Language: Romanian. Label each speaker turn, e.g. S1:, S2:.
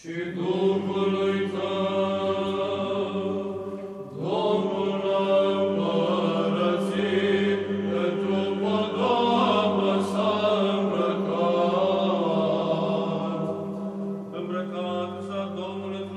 S1: și Duhului Tău, Domnul a împărățit, într-o podoabă s-a îmbrăcat. Îmbrăcat s-a Domnul